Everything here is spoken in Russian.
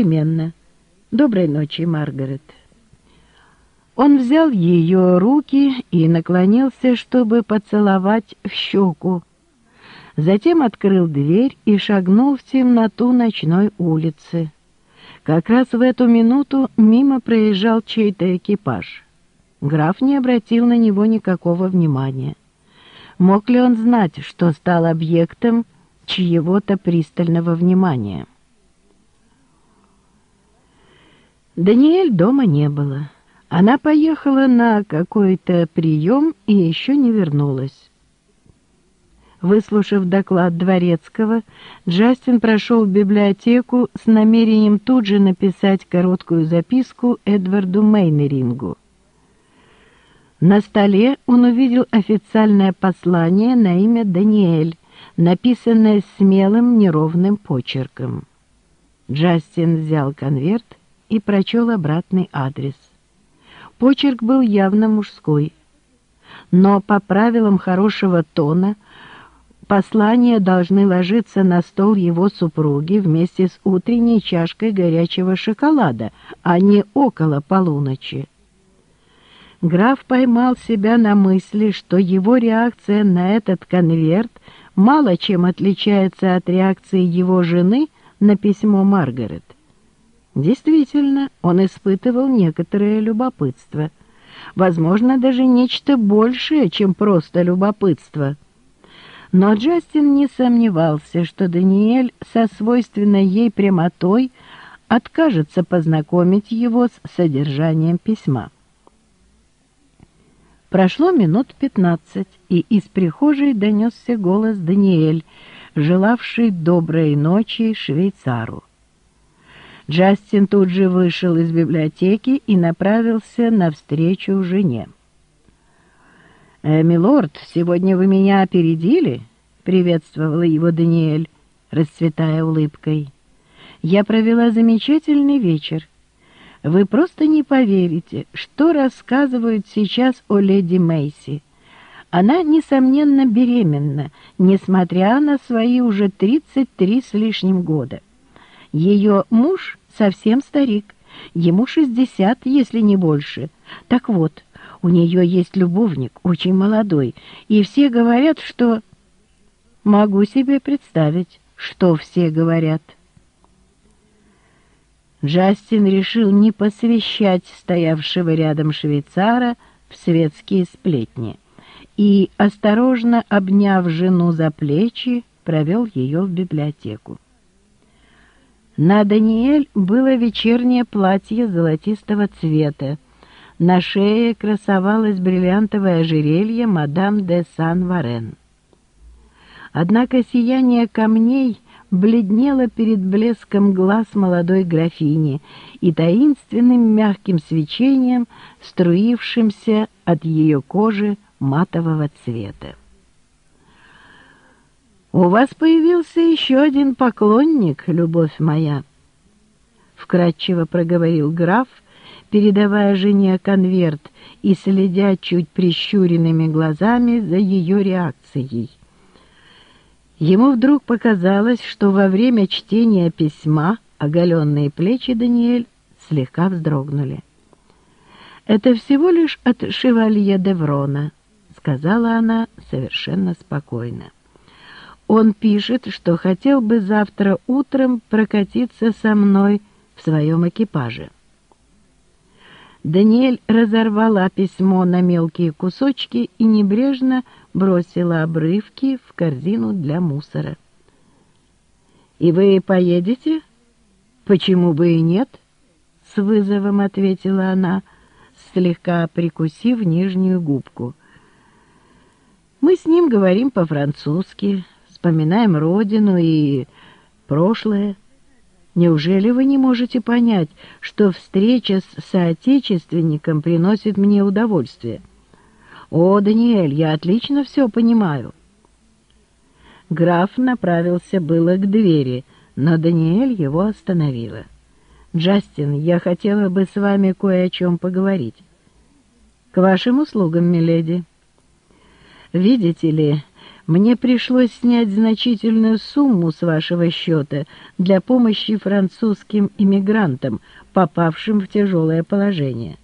Непременно. Доброй ночи, Маргарет. Он взял ее руки и наклонился, чтобы поцеловать в щеку. Затем открыл дверь и шагнул в темноту ночной улицы. Как раз в эту минуту мимо проезжал чей-то экипаж. Граф не обратил на него никакого внимания. Мог ли он знать, что стал объектом чьего-то пристального внимания? Даниэль дома не было. Она поехала на какой-то прием и еще не вернулась. Выслушав доклад Дворецкого, Джастин прошел в библиотеку с намерением тут же написать короткую записку Эдварду Мейнерингу. На столе он увидел официальное послание на имя Даниэль, написанное смелым неровным почерком. Джастин взял конверт и прочел обратный адрес. Почерк был явно мужской, но по правилам хорошего тона – Послания должны ложиться на стол его супруги вместе с утренней чашкой горячего шоколада, а не около полуночи. Граф поймал себя на мысли, что его реакция на этот конверт мало чем отличается от реакции его жены на письмо Маргарет. Действительно, он испытывал некоторое любопытство. Возможно, даже нечто большее, чем просто любопытство — но Джастин не сомневался, что Даниэль со свойственной ей прямотой откажется познакомить его с содержанием письма. Прошло минут пятнадцать, и из прихожей донесся голос Даниэль, желавший доброй ночи швейцару. Джастин тут же вышел из библиотеки и направился навстречу жене. «Э, «Милорд, сегодня вы меня опередили?» — приветствовала его Даниэль, расцветая улыбкой. «Я провела замечательный вечер. Вы просто не поверите, что рассказывают сейчас о леди Мейси. Она, несомненно, беременна, несмотря на свои уже 33 с лишним года. Ее муж совсем старик, ему 60, если не больше. Так вот, у нее есть любовник, очень молодой, и все говорят, что... Могу себе представить, что все говорят. Джастин решил не посвящать стоявшего рядом швейцара в светские сплетни и, осторожно обняв жену за плечи, провел ее в библиотеку. На Даниэль было вечернее платье золотистого цвета, на шее красовалось бриллиантовое ожерелье мадам де Сан-Варен. Однако сияние камней бледнело перед блеском глаз молодой графини и таинственным мягким свечением, струившимся от ее кожи матового цвета. «У вас появился еще один поклонник, любовь моя», — вкратчиво проговорил граф, — передавая жене конверт и следя чуть прищуренными глазами за ее реакцией. Ему вдруг показалось, что во время чтения письма оголенные плечи Даниэль слегка вздрогнули. «Это всего лишь от шевалье Деврона», — сказала она совершенно спокойно. «Он пишет, что хотел бы завтра утром прокатиться со мной в своем экипаже». Даниэль разорвала письмо на мелкие кусочки и небрежно бросила обрывки в корзину для мусора. «И вы поедете?» «Почему бы и нет?» — с вызовом ответила она, слегка прикусив нижнюю губку. «Мы с ним говорим по-французски, вспоминаем родину и прошлое. Неужели вы не можете понять, что встреча с соотечественником приносит мне удовольствие? О, Даниэль, я отлично все понимаю. Граф направился было к двери, но Даниэль его остановила. «Джастин, я хотела бы с вами кое о чем поговорить». «К вашим услугам, миледи». «Видите ли, Мне пришлось снять значительную сумму с вашего счета для помощи французским иммигрантам, попавшим в тяжелое положение.